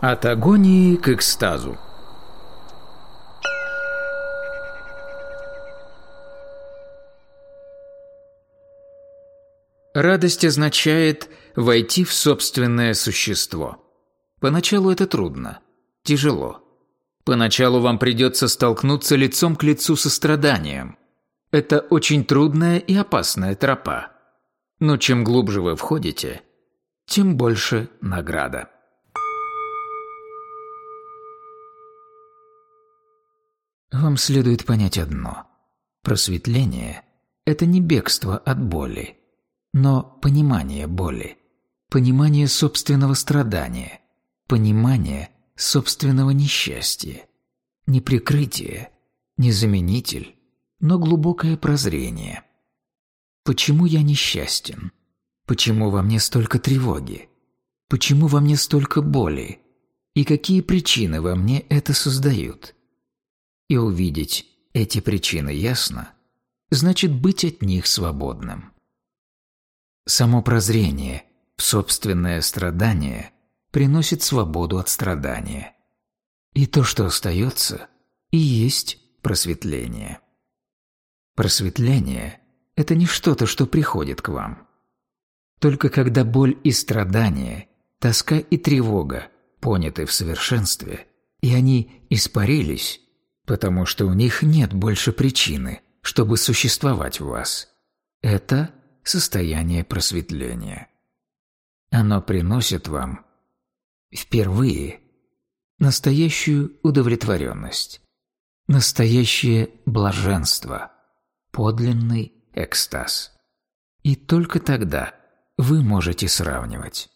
От агонии к экстазу. Радость означает войти в собственное существо. Поначалу это трудно, тяжело. Поначалу вам придется столкнуться лицом к лицу со страданием. Это очень трудная и опасная тропа. Но чем глубже вы входите, тем больше награда. Вам следует понять одно. Просветление – это не бегство от боли, но понимание боли, понимание собственного страдания, понимание собственного несчастья, не прикрытие, не заменитель, но глубокое прозрение. Почему я несчастен? Почему во мне столько тревоги? Почему во мне столько боли? И какие причины во мне это создают? И увидеть эти причины ясно, значит быть от них свободным. Само прозрение в собственное страдание приносит свободу от страдания. И то, что остается, и есть просветление. Просветление – это не что-то, что приходит к вам. Только когда боль и страдание, тоска и тревога поняты в совершенстве, и они испарились, потому что у них нет больше причины, чтобы существовать в вас. Это состояние просветления. Оно приносит вам впервые настоящую удовлетворенность, настоящее блаженство, подлинный экстаз. И только тогда вы можете сравнивать.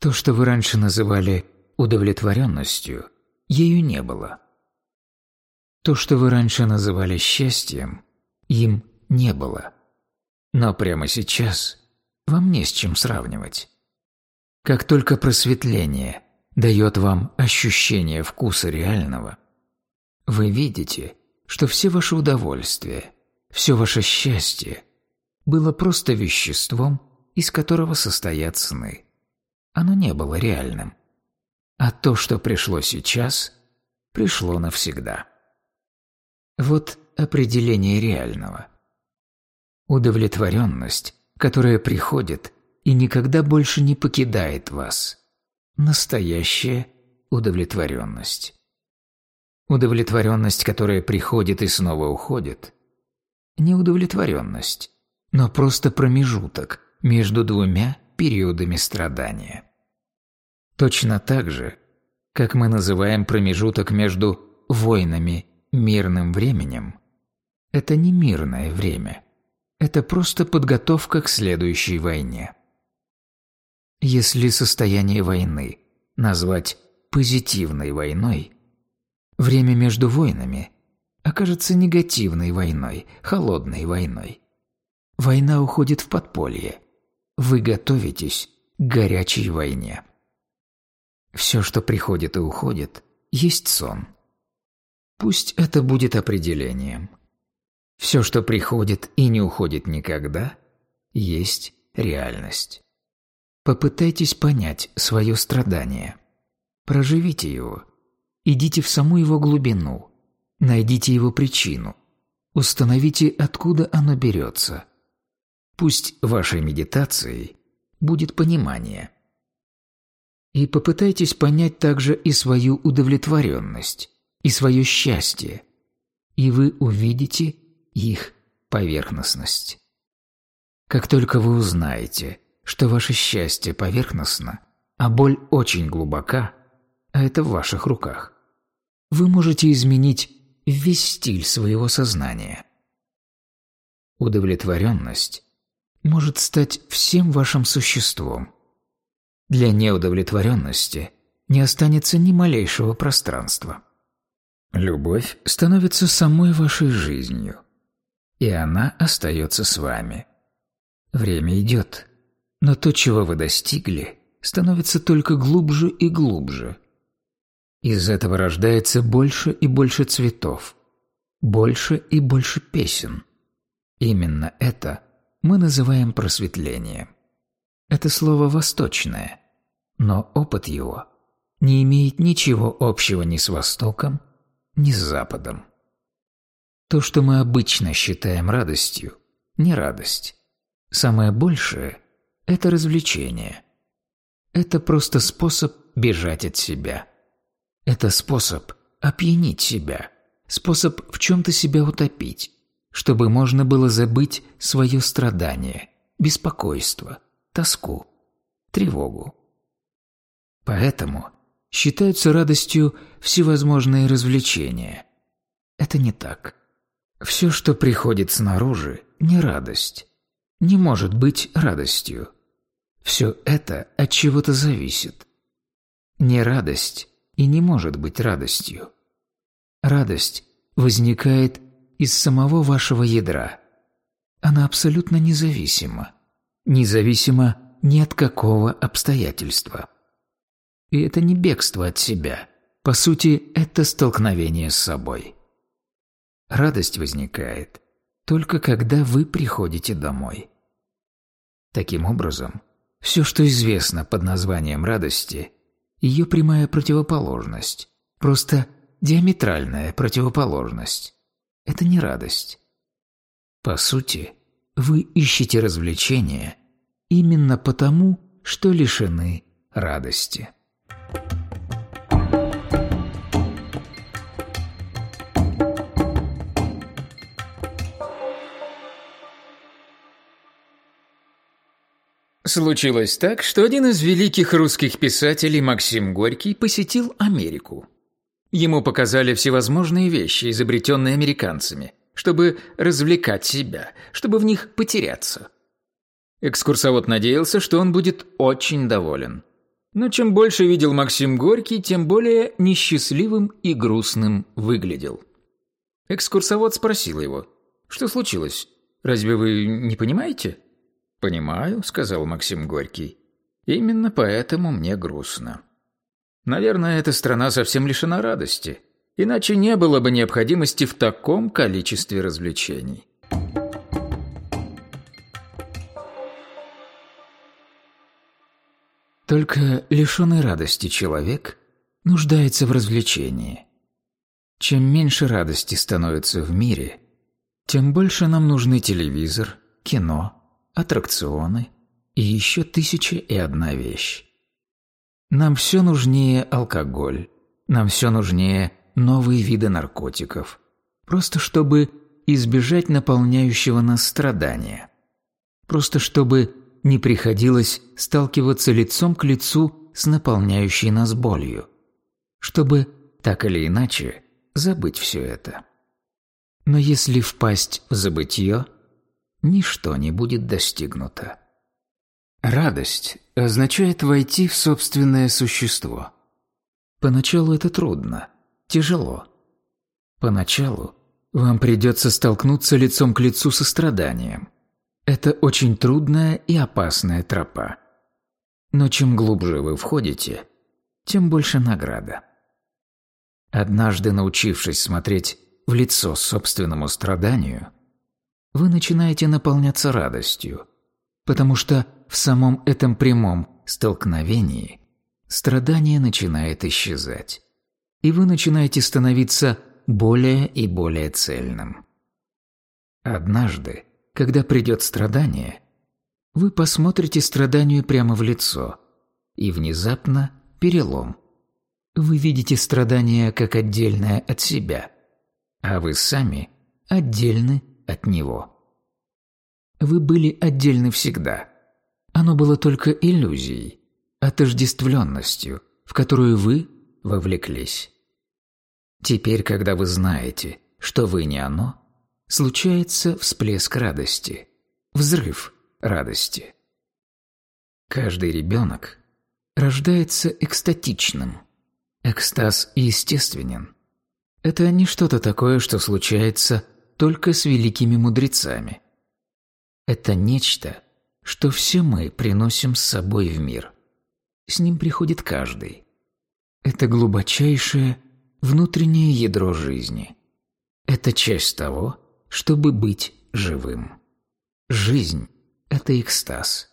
То, что вы раньше называли удовлетворенностью, ею не было. То, что вы раньше называли счастьем, им не было. Но прямо сейчас вам не с чем сравнивать. Как только просветление дает вам ощущение вкуса реального, вы видите, что все ваши удовольствия, все ваше счастье было просто веществом, из которого состоят сны. Оно не было реальным. А то, что пришло сейчас, пришло навсегда. Вот определение реального. Удовлетворенность, которая приходит и никогда больше не покидает вас. Настоящая удовлетворенность. Удовлетворенность, которая приходит и снова уходит. Не удовлетворенность, но просто промежуток между двумя периодами страдания. Точно так же, как мы называем промежуток между войнами Мирным временем – это не мирное время. Это просто подготовка к следующей войне. Если состояние войны назвать позитивной войной, время между войнами окажется негативной войной, холодной войной. Война уходит в подполье. Вы готовитесь к горячей войне. Все, что приходит и уходит, есть сон – Пусть это будет определением. Все, что приходит и не уходит никогда, есть реальность. Попытайтесь понять свое страдание. Проживите его. Идите в саму его глубину. Найдите его причину. Установите, откуда оно берется. Пусть вашей медитацией будет понимание. И попытайтесь понять также и свою удовлетворенность и свое счастье, и вы увидите их поверхностность. Как только вы узнаете, что ваше счастье поверхностно, а боль очень глубока, а это в ваших руках, вы можете изменить весь стиль своего сознания. Удовлетворенность может стать всем вашим существом. Для неудовлетворенности не останется ни малейшего пространства. Любовь становится самой вашей жизнью, и она остается с вами. Время идет, но то, чего вы достигли, становится только глубже и глубже. Из этого рождается больше и больше цветов, больше и больше песен. Именно это мы называем просветлением. Это слово восточное, но опыт его не имеет ничего общего ни с Востоком, ни с Западом. То, что мы обычно считаем радостью, не радость. Самое большее – это развлечение. Это просто способ бежать от себя. Это способ опьянить себя, способ в чем-то себя утопить, чтобы можно было забыть свое страдание, беспокойство, тоску, тревогу. Поэтому считаются радостью всевозможные развлечения. Это не так. Все, что приходит снаружи, не радость. Не может быть радостью. Все это от чего-то зависит. Не радость и не может быть радостью. Радость возникает из самого вашего ядра. Она абсолютно независима. Независима ни от какого обстоятельства. И это не бегство от себя. По сути, это столкновение с собой. Радость возникает только когда вы приходите домой. Таким образом, все, что известно под названием радости, ее прямая противоположность, просто диаметральная противоположность. Это не радость. По сути, вы ищете развлечения именно потому, что лишены радости. Случилось так, что один из великих русских писателей, Максим Горький, посетил Америку. Ему показали всевозможные вещи, изобретенные американцами, чтобы развлекать себя, чтобы в них потеряться. Экскурсовод надеялся, что он будет очень доволен. Но чем больше видел Максим Горький, тем более несчастливым и грустным выглядел. Экскурсовод спросил его, «Что случилось? Разве вы не понимаете?» «Понимаю», — сказал Максим Горький. «Именно поэтому мне грустно. Наверное, эта страна совсем лишена радости, иначе не было бы необходимости в таком количестве развлечений». Только лишенный радости человек нуждается в развлечении. Чем меньше радости становится в мире, тем больше нам нужны телевизор, кино, аттракционы и еще тысяча и одна вещь. Нам все нужнее алкоголь, нам все нужнее новые виды наркотиков, просто чтобы избежать наполняющего нас страдания, просто чтобы не приходилось сталкиваться лицом к лицу с наполняющей нас болью, чтобы, так или иначе, забыть все это. Но если впасть в забытье – ничто не будет достигнуто. Радость означает войти в собственное существо. Поначалу это трудно, тяжело. Поначалу вам придется столкнуться лицом к лицу со страданием. Это очень трудная и опасная тропа. Но чем глубже вы входите, тем больше награда. Однажды научившись смотреть в лицо собственному страданию – вы начинаете наполняться радостью, потому что в самом этом прямом столкновении страдание начинает исчезать, и вы начинаете становиться более и более цельным. Однажды, когда придет страдание, вы посмотрите страданию прямо в лицо, и внезапно перелом. Вы видите страдание как отдельное от себя, а вы сами отдельны от него. Вы были отдельны всегда. Оно было только иллюзией, отождествленностью, в которую вы вовлеклись. Теперь, когда вы знаете, что вы не оно, случается всплеск радости, взрыв радости. Каждый ребенок рождается экстатичным. Экстаз естественен. Это не что-то такое, что случается только с великими мудрецами. Это нечто, что все мы приносим с собой в мир. С ним приходит каждый. Это глубочайшее внутреннее ядро жизни. Это часть того, чтобы быть живым. Жизнь – это экстаз.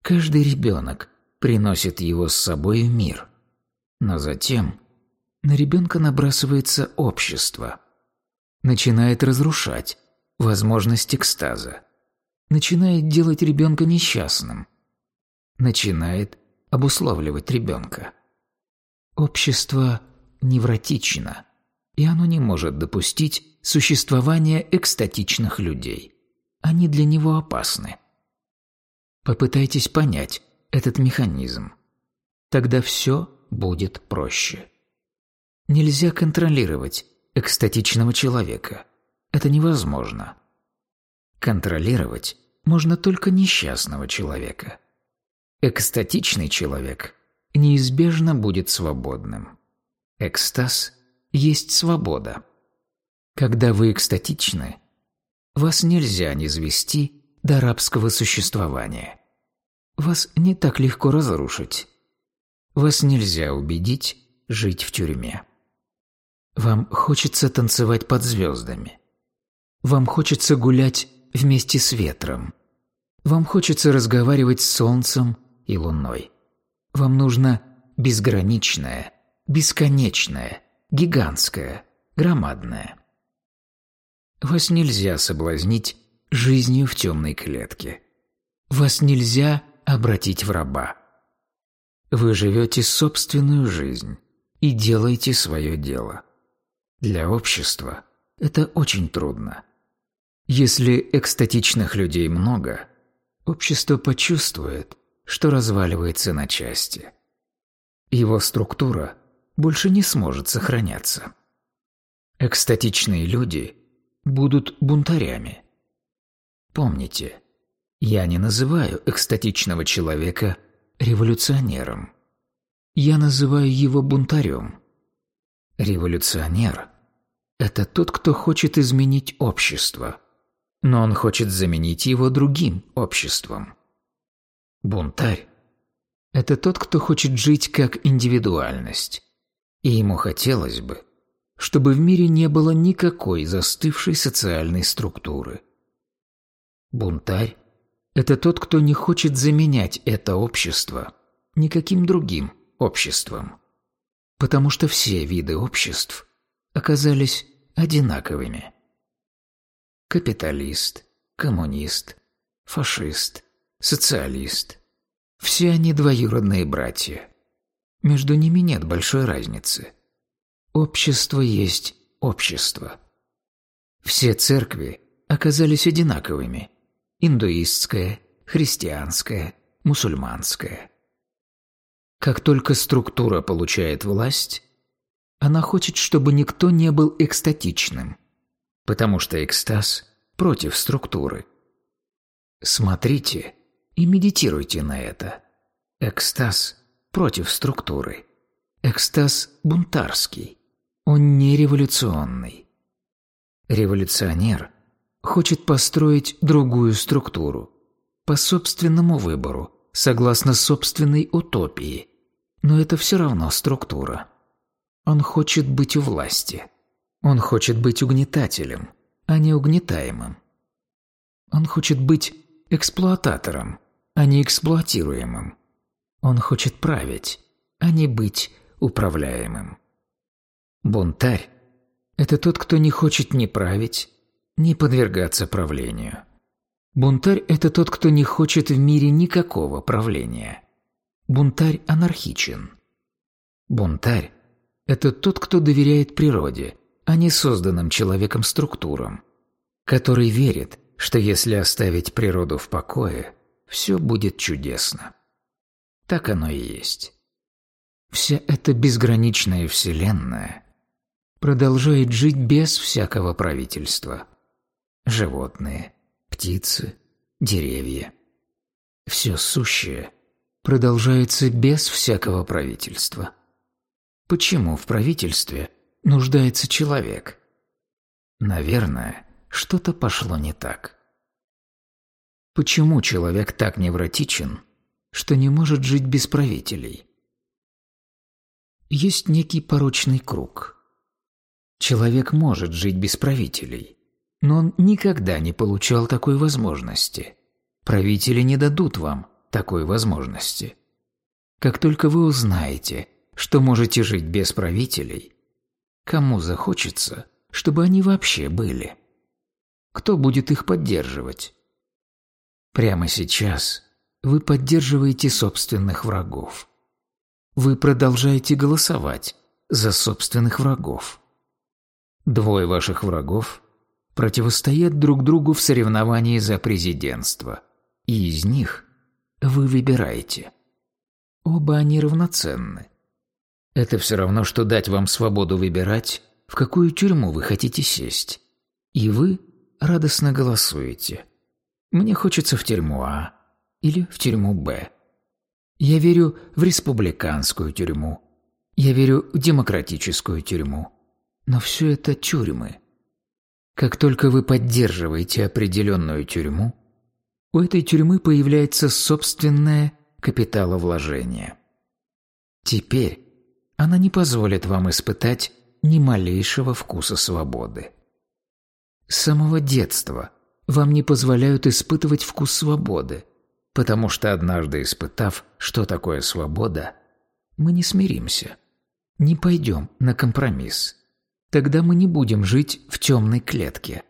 Каждый ребенок приносит его с собой в мир. Но затем на ребенка набрасывается общество, начинает разрушать возможность экстаза, начинает делать ребенка несчастным, начинает обусловливать ребенка. Общество невротично, и оно не может допустить существования экстатичных людей. Они для него опасны. Попытайтесь понять этот механизм. Тогда все будет проще. Нельзя контролировать экстатичного человека. Это невозможно. Контролировать можно только несчастного человека. Экстатичный человек неизбежно будет свободным. Экстаз есть свобода. Когда вы экстатичны, вас нельзя не звести до рабского существования. Вас не так легко разрушить. Вас нельзя убедить жить в тюрьме. Вам хочется танцевать под звездами. Вам хочется гулять вместе с ветром. Вам хочется разговаривать с солнцем и луной. Вам нужно безграничное, бесконечное, гигантское, громадное. Вас нельзя соблазнить жизнью в темной клетке. Вас нельзя обратить в раба. Вы живете собственную жизнь и делаете свое дело. Для общества это очень трудно. Если экстатичных людей много, общество почувствует, что разваливается на части. Его структура больше не сможет сохраняться. Экстатичные люди будут бунтарями. Помните, я не называю экстатичного человека революционером. Я называю его бунтарем. Революционер – это тот, кто хочет изменить общество, но он хочет заменить его другим обществом. Бунтарь – это тот, кто хочет жить как индивидуальность, и ему хотелось бы, чтобы в мире не было никакой застывшей социальной структуры. Бунтарь – это тот, кто не хочет заменять это общество никаким другим обществом, потому что все виды обществ оказались одинаковыми. Капиталист, коммунист, фашист, социалист. Все они двоюродные братья. Между ними нет большой разницы. Общество есть общество. Все церкви оказались одинаковыми. Индуистская, христианская, мусульманская. Как только структура получает власть, она хочет, чтобы никто не был экстатичным, потому что экстаз против структуры. Смотрите и медитируйте на это. Экстаз против структуры. Экстаз бунтарский. Он не революционный. Революционер хочет построить другую структуру по собственному выбору, согласно собственной утопии. Но это все равно структура. Он хочет быть у власти. Он хочет быть угнетателем, а не угнетаемым. Он хочет быть эксплуататором, а не эксплуатируемым. Он хочет править, а не быть управляемым. Бунтарь – это тот, кто не хочет ни править, ни подвергаться правлению. Бунтарь – это тот, кто не хочет в мире никакого правления. Бунтарь анархичен. Бунтарь – это тот, кто доверяет природе, а не созданным человеком структурам, который верит, что если оставить природу в покое, все будет чудесно. Так оно и есть. Вся эта безграничная Вселенная продолжает жить без всякого правительства. Животные, птицы, деревья. Все сущее продолжается без всякого правительства. Почему в правительстве нуждается человек? Наверное, что-то пошло не так. Почему человек так невротичен, что не может жить без правителей? Есть некий порочный круг. Человек может жить без правителей, но он никогда не получал такой возможности. Правители не дадут вам такой возможности. Как только вы узнаете что можете жить без правителей, кому захочется, чтобы они вообще были? Кто будет их поддерживать? Прямо сейчас вы поддерживаете собственных врагов. Вы продолжаете голосовать за собственных врагов. Двое ваших врагов противостоят друг другу в соревновании за президентство, и из них вы выбираете. Оба они равноценны. Это все равно, что дать вам свободу выбирать, в какую тюрьму вы хотите сесть. И вы радостно голосуете. Мне хочется в тюрьму А или в тюрьму Б. Я верю в республиканскую тюрьму. Я верю в демократическую тюрьму. Но все это тюрьмы. Как только вы поддерживаете определенную тюрьму, у этой тюрьмы появляется собственное капиталовложение. Теперь она не позволит вам испытать ни малейшего вкуса свободы. С самого детства вам не позволяют испытывать вкус свободы, потому что однажды испытав, что такое свобода, мы не смиримся, не пойдем на компромисс. Тогда мы не будем жить в темной клетке.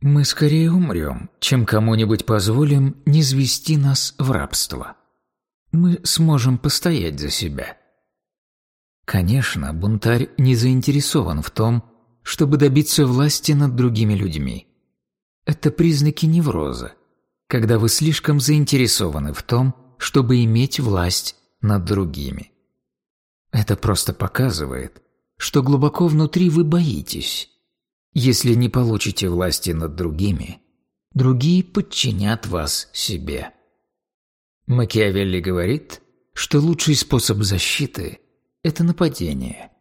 Мы скорее умрем, чем кому-нибудь позволим не звести нас в рабство. Мы сможем постоять за себя. Конечно, бунтарь не заинтересован в том, чтобы добиться власти над другими людьми. Это признаки невроза, когда вы слишком заинтересованы в том, чтобы иметь власть над другими. Это просто показывает, что глубоко внутри вы боитесь. Если не получите власти над другими, другие подчинят вас себе. Макиавелли говорит, что лучший способ защиты – это нападение –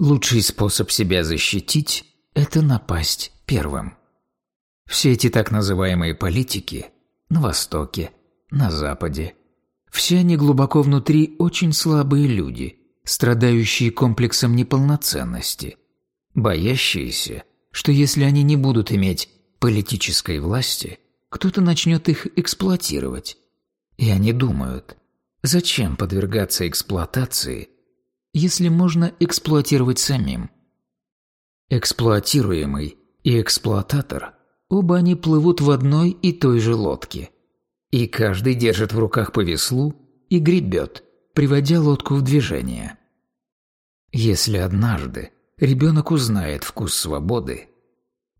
Лучший способ себя защитить – это напасть первым. Все эти так называемые политики на Востоке, на Западе, все они глубоко внутри очень слабые люди, страдающие комплексом неполноценности, боящиеся, что если они не будут иметь политической власти, кто-то начнет их эксплуатировать. И они думают, зачем подвергаться эксплуатации – если можно эксплуатировать самим. Эксплуатируемый и эксплуататор – оба они плывут в одной и той же лодке. И каждый держит в руках по веслу и гребет, приводя лодку в движение. Если однажды ребенок узнает вкус свободы,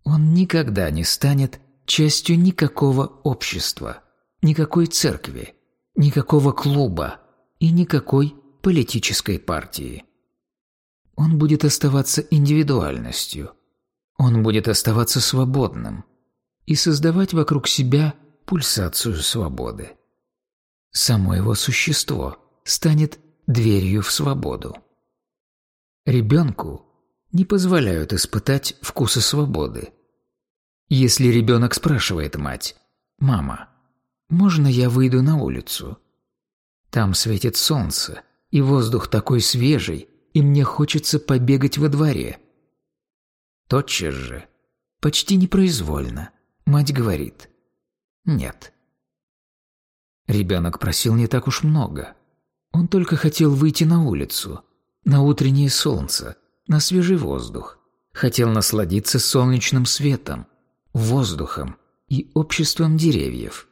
он никогда не станет частью никакого общества, никакой церкви, никакого клуба и никакой политической партии. Он будет оставаться индивидуальностью. Он будет оставаться свободным и создавать вокруг себя пульсацию свободы. Само его существо станет дверью в свободу. Ребенку не позволяют испытать вкусы свободы. Если ребенок спрашивает мать, «Мама, можно я выйду на улицу?» Там светит солнце, и воздух такой свежий, и мне хочется побегать во дворе. Тотчас же, почти непроизвольно, мать говорит «нет». Ребенок просил не так уж много. Он только хотел выйти на улицу, на утреннее солнце, на свежий воздух. Хотел насладиться солнечным светом, воздухом и обществом деревьев.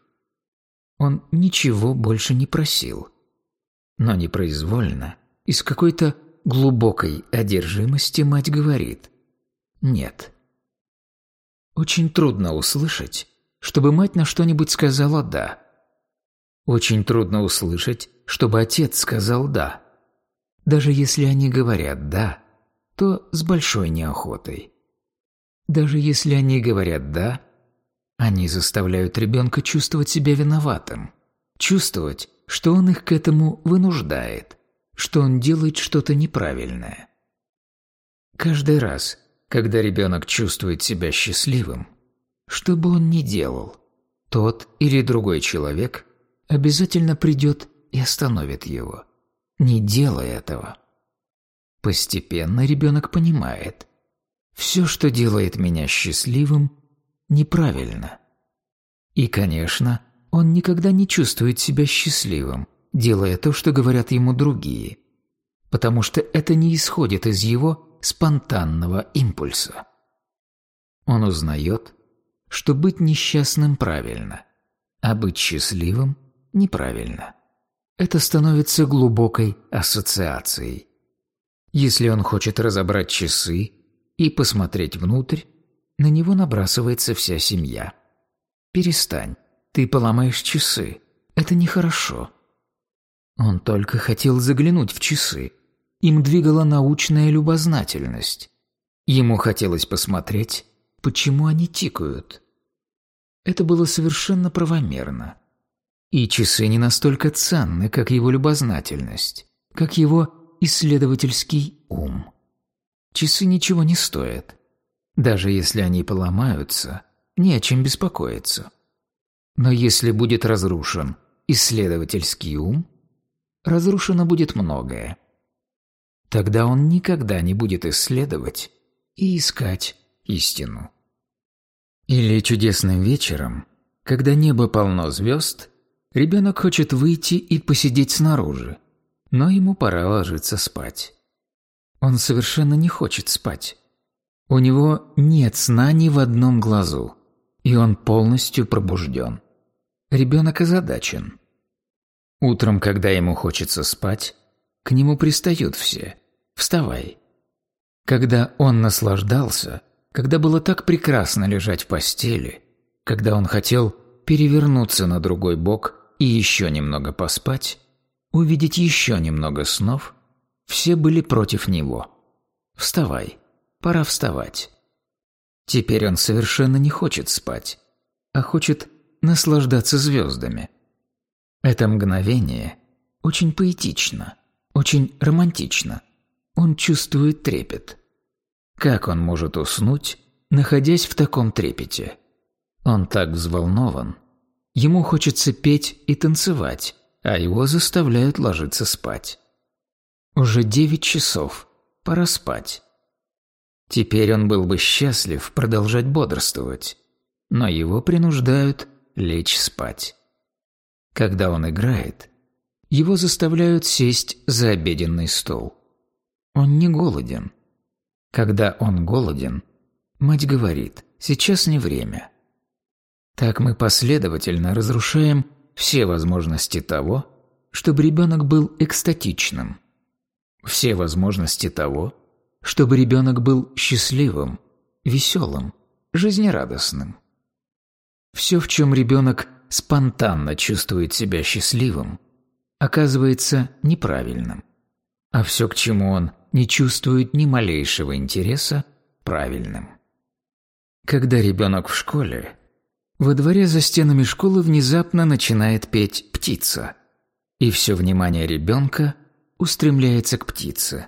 Он ничего больше не просил но непроизвольно, из какой-то глубокой одержимости мать говорит «нет». Очень трудно услышать, чтобы мать на что-нибудь сказала «да». Очень трудно услышать, чтобы отец сказал «да». Даже если они говорят «да», то с большой неохотой. Даже если они говорят «да», они заставляют ребенка чувствовать себя виноватым, чувствовать, что он их к этому вынуждает, что он делает что-то неправильное. Каждый раз, когда ребенок чувствует себя счастливым, что бы он ни делал, тот или другой человек обязательно придет и остановит его. Не делай этого. Постепенно ребенок понимает, все, что делает меня счастливым, неправильно. И, конечно, он никогда не чувствует себя счастливым, делая то, что говорят ему другие. потому что это не исходит из его спонтанного импульса. Он узнает, что быть несчастным правильно, а быть счастливым неправильно. Это становится глубокой ассоциацией. Если он хочет разобрать часы и посмотреть внутрь, на него набрасывается вся семья. «Перестань, ты поломаешь часы, это нехорошо». Он только хотел заглянуть в часы. Им двигала научная любознательность. Ему хотелось посмотреть, почему они тикают. Это было совершенно правомерно. И часы не настолько ценны, как его любознательность, как его исследовательский ум. Часы ничего не стоят. Даже если они поломаются, не о чем беспокоиться. Но если будет разрушен исследовательский ум, разрушено будет многое. Тогда он никогда не будет исследовать и искать истину. Или чудесным вечером, когда небо полно звезд, ребенок хочет выйти и посидеть снаружи, но ему пора ложиться спать. Он совершенно не хочет спать. У него нет сна ни в одном глазу, и он полностью пробужден. Ребенок озадачен. Утром, когда ему хочется спать, к нему пристают все. «Вставай». Когда он наслаждался, когда было так прекрасно лежать в постели, когда он хотел перевернуться на другой бок и еще немного поспать, увидеть еще немного снов, все были против него. «Вставай, пора вставать». Теперь он совершенно не хочет спать, а хочет наслаждаться звездами – это мгновение очень поэтично, очень романтично. Он чувствует трепет. Как он может уснуть, находясь в таком трепете? Он так взволнован. Ему хочется петь и танцевать, а его заставляют ложиться спать. Уже девять часов. Пора спать. Теперь он был бы счастлив продолжать бодрствовать, но его принуждают лечь спать. Когда он играет, его заставляют сесть за обеденный стол. Он не голоден. Когда он голоден, мать говорит, сейчас не время. Так мы последовательно разрушаем все возможности того, чтобы ребенок был экстатичным. Все возможности того, чтобы ребенок был счастливым, веселым, жизнерадостным. Все, в чем ребенок спонтанно чувствует себя счастливым, оказывается неправильным. А все, к чему он не чувствует ни малейшего интереса, правильным. Когда ребенок в школе, во дворе за стенами школы внезапно начинает петь птица, и все внимание ребенка устремляется к птице.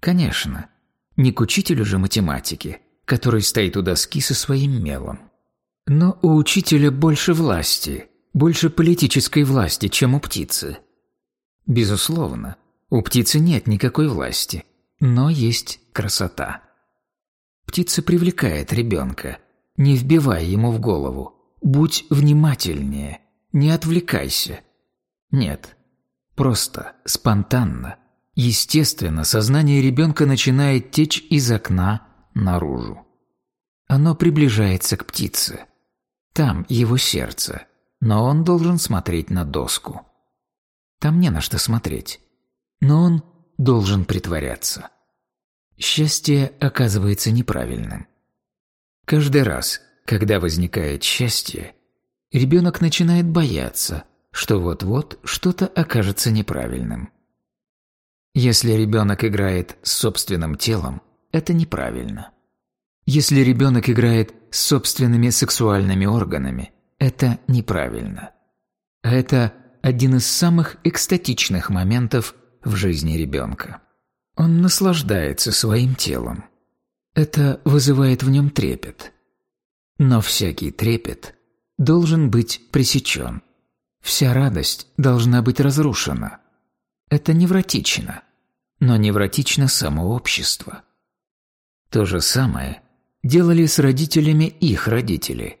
Конечно, не к учителю же математики, который стоит у доски со своим мелом. Но у учителя больше власти, больше политической власти, чем у птицы. Безусловно, у птицы нет никакой власти, но есть красота. Птица привлекает ребенка, не вбивай ему в голову. Будь внимательнее, не отвлекайся. Нет, просто, спонтанно, естественно, сознание ребенка начинает течь из окна наружу. Оно приближается к птице. Там его сердце, но он должен смотреть на доску. Там не на что смотреть, но он должен притворяться. Счастье оказывается неправильным. Каждый раз, когда возникает счастье, ребенок начинает бояться, что вот-вот что-то окажется неправильным. Если ребенок играет с собственным телом, это неправильно. Если ребенок играет с собственными сексуальными органами, это неправильно. Это один из самых экстатичных моментов в жизни ребенка. Он наслаждается своим телом. Это вызывает в нем трепет. Но всякий трепет должен быть пресечен. Вся радость должна быть разрушена. Это невротично, но невротично само общество. То же самое делали с родителями их родители.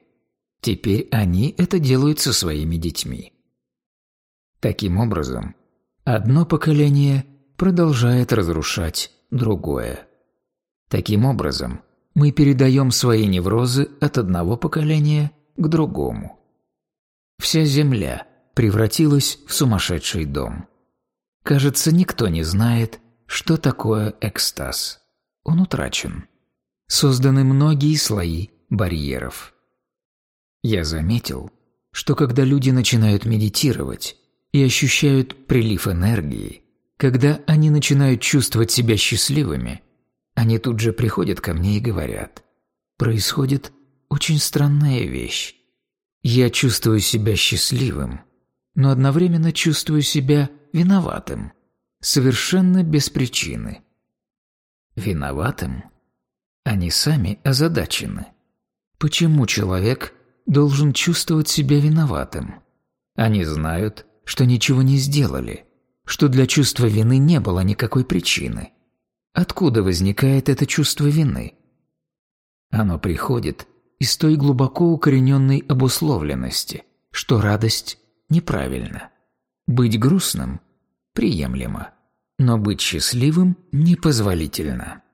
Теперь они это делают со своими детьми. Таким образом, одно поколение продолжает разрушать другое. Таким образом, мы передаем свои неврозы от одного поколения к другому. Вся Земля превратилась в сумасшедший дом. Кажется, никто не знает, что такое экстаз. Он утрачен. Созданы многие слои барьеров. Я заметил, что когда люди начинают медитировать и ощущают прилив энергии, когда они начинают чувствовать себя счастливыми, они тут же приходят ко мне и говорят, происходит очень странная вещь. Я чувствую себя счастливым, но одновременно чувствую себя виноватым, совершенно без причины. Виноватым? Они сами озадачены. Почему человек должен чувствовать себя виноватым? Они знают, что ничего не сделали, что для чувства вины не было никакой причины. Откуда возникает это чувство вины? Оно приходит из той глубоко укорененной обусловленности, что радость неправильна. Быть грустным – приемлемо, но быть счастливым – непозволительно.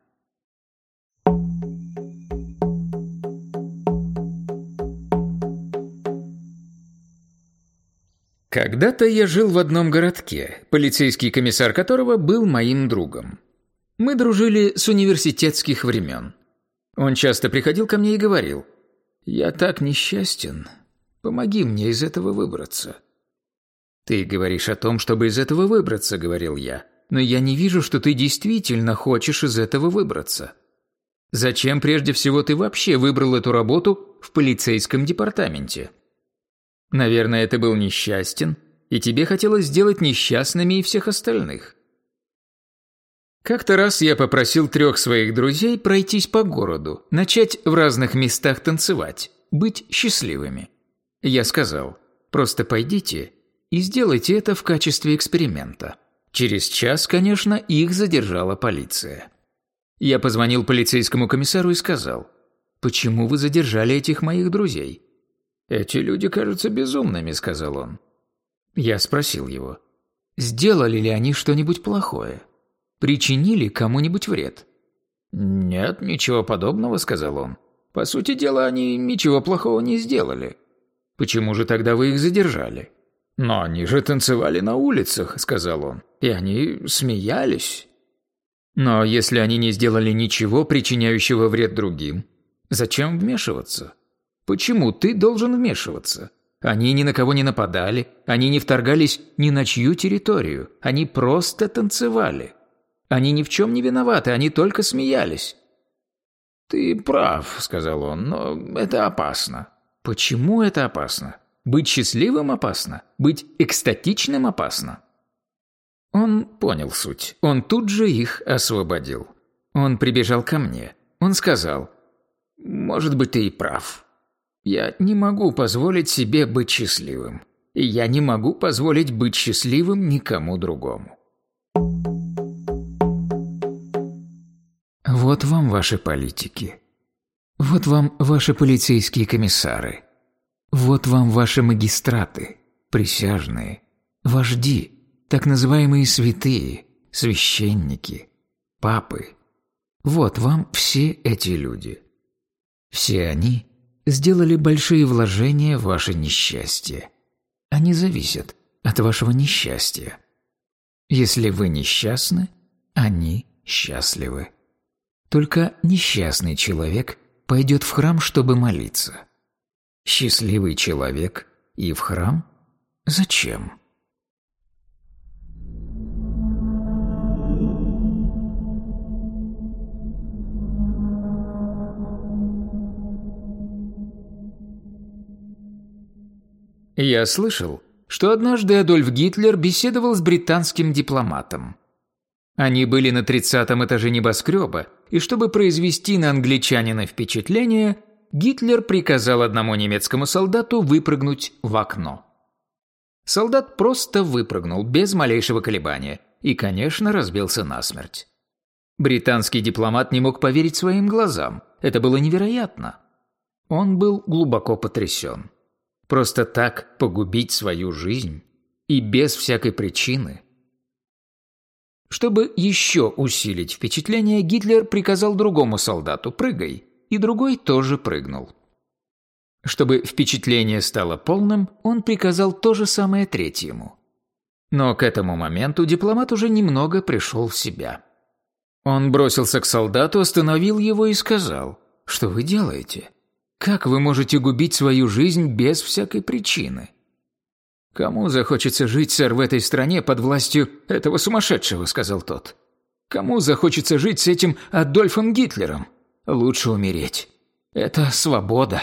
Когда-то я жил в одном городке, полицейский комиссар которого был моим другом. Мы дружили с университетских времен. Он часто приходил ко мне и говорил, «Я так несчастен, помоги мне из этого выбраться». «Ты говоришь о том, чтобы из этого выбраться», — говорил я, «но я не вижу, что ты действительно хочешь из этого выбраться. Зачем прежде всего ты вообще выбрал эту работу в полицейском департаменте?» Наверное, ты был несчастен, и тебе хотелось сделать несчастными и всех остальных. Как-то раз я попросил трех своих друзей пройтись по городу, начать в разных местах танцевать, быть счастливыми. Я сказал, просто пойдите и сделайте это в качестве эксперимента. Через час, конечно, их задержала полиция. Я позвонил полицейскому комиссару и сказал, «Почему вы задержали этих моих друзей?» «Эти люди кажутся безумными», — сказал он. Я спросил его, сделали ли они что-нибудь плохое? Причинили кому-нибудь вред? «Нет, ничего подобного», — сказал он. «По сути дела, они ничего плохого не сделали. Почему же тогда вы их задержали?» «Но они же танцевали на улицах», — сказал он. «И они смеялись». «Но если они не сделали ничего, причиняющего вред другим, зачем вмешиваться?» Почему ты должен вмешиваться? Они ни на кого не нападали, они не вторгались ни на чью территорию, они просто танцевали. Они ни в чем не виноваты, они только смеялись. «Ты прав», — сказал он, — «но это опасно». «Почему это опасно? Быть счастливым опасно? Быть экстатичным опасно?» Он понял суть. Он тут же их освободил. Он прибежал ко мне. Он сказал, «Может быть, ты и прав. Я не могу позволить себе быть счастливым. И я не могу позволить быть счастливым никому другому. Вот вам ваши политики. Вот вам ваши полицейские комиссары. Вот вам ваши магистраты, присяжные, вожди, так называемые святые, священники, папы. Вот вам все эти люди. Все они сделали большие вложения в ваше несчастье. Они зависят от вашего несчастья. Если вы несчастны, они счастливы. Только несчастный человек пойдет в храм, чтобы молиться. Счастливый человек и в храм? Зачем? Я слышал, что однажды Адольф Гитлер беседовал с британским дипломатом. Они были на тридцатом этаже небоскреба, и чтобы произвести на англичанина впечатление, Гитлер приказал одному немецкому солдату выпрыгнуть в окно. Солдат просто выпрыгнул без малейшего колебания и, конечно, разбился насмерть. Британский дипломат не мог поверить своим глазам. Это было невероятно. Он был глубоко потрясен. Просто так погубить свою жизнь и без всякой причины. Чтобы еще усилить впечатление, Гитлер приказал другому солдату «прыгай», и другой тоже прыгнул. Чтобы впечатление стало полным, он приказал то же самое третьему. Но к этому моменту дипломат уже немного пришел в себя. Он бросился к солдату, остановил его и сказал, «Что вы делаете? Как вы можете губить свою жизнь без всякой причины?» «Кому захочется жить, сэр, в этой стране под властью этого сумасшедшего?» – сказал тот. «Кому захочется жить с этим Адольфом Гитлером? Лучше умереть. Это свобода».